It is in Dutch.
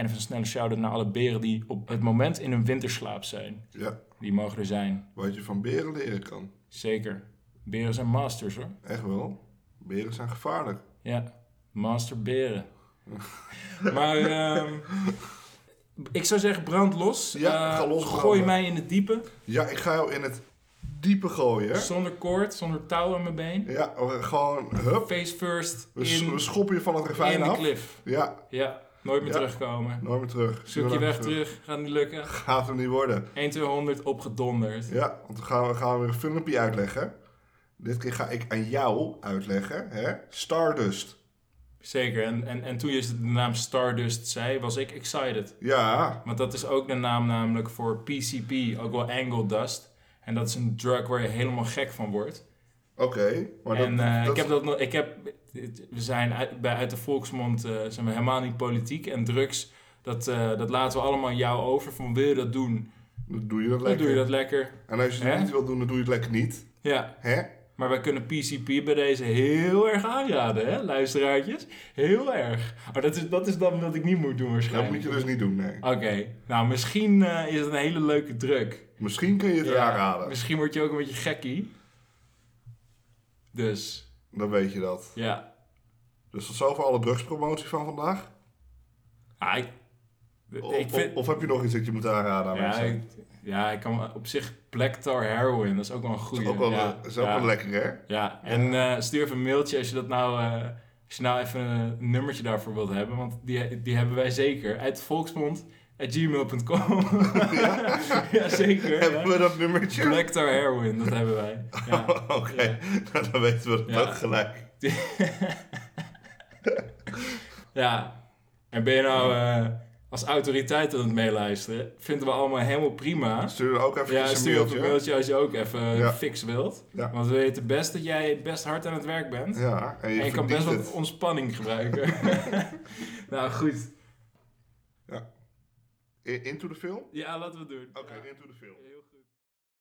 En even een snelle shout-out naar alle beren die op het moment in hun winterslaap zijn. Ja, Die mogen er zijn. wat je van beren leren kan. Zeker. Beren zijn masters hoor. Echt wel. Beren zijn gevaarlijk. Ja, master beren. maar ehm, ik zou zeggen, brand los. Ja, Eh, ga los Gooi branden. mij in het diepe. Ja, ik ga jou in het diepe gooien. Zonder koord, zonder touw aan mijn been. Ja, we- gewoon, hup. Face first We, in, we schoppen je van het in ravijn de af. cliff. Ja, Ja, nooit meer Ja. terugkomen. nooit meer terug. Zoek je weg terug, gaat niet lukken. Gaat er niet worden. 1 200 opgedonderd. Ja, want dan gaan we, gaan we weer een filmpje uitleggen. Dit keer ga ik aan jou uitleggen, hè? Stardust. Zeker, en, en, en toen je de naam Stardust zei, was ik excited. Ja, Want dat is ook de naam namelijk voor PCP, ook wel Angle Dust. En dat is een drug waar je helemaal gek van wordt. Oké. maar dat- en eh, dat ik heb dat nog, ik heb, we zijn uit, bij, uit de volksmond eh, zijn we helemaal niet politiek. En drugs, dat, eh, dat laten we allemaal jou over. Van wil je dat doen, Dan doe je dat dan lekker. doe je dat lekker. En als je het Hè? niet wil doen, dan doe je het lekker niet. Ja, Hè? maar wij kunnen PCP bij deze heel erg aanraden, hè, luisteraartjes. Heel erg. Maar dat is, dat is dan wat ik niet moet doen Dat waarschijnlijk. moet je dus niet doen, nee. Oké, nou misschien is het een hele leuke druk. Misschien kun je het Ja, aanraden. Misschien word je ook een beetje gekkie. Dus, Dan weet je dat. ja. Dus tot zover alle drugspromotie van vandaag. Ah, ik, Of, vind... of, heb je nog iets dat je moet aanraden aan ja, mensen? ik, ja, ik kan op zich Black Tar Heroin, dat is ook wel een Dat goede. is ook wel, ja, is ook ja, wel lekker, hè? Ja, en eh, stuur even een mailtje als je dat nou... eh, als je nou even een nummertje daarvoor wilt hebben, want die, die hebben wij zeker. Uit volksmond, gmail.com. ja, zeker. Hebben ja. we dat nummertje? Black Tar Heroin, dat hebben wij. Ja. Oké, Ja. nou, dan weten we dat Ja. ook gelijk. Ja, en ben je nou eh, als autoriteit aan het meeluisteren? Vinden we allemaal helemaal prima. Stuur er ook even Ja, een stuur mailtje. op een mailtje als je ook even Ja. fix wilt. Ja. Want we weten best dat jij best hard aan het werk bent. Ja, en je, en je kan best wat ontspanning gebruiken. nou, goed. I- Into the film? Ja, laten we het doen. Oké, into the film. Heel goed.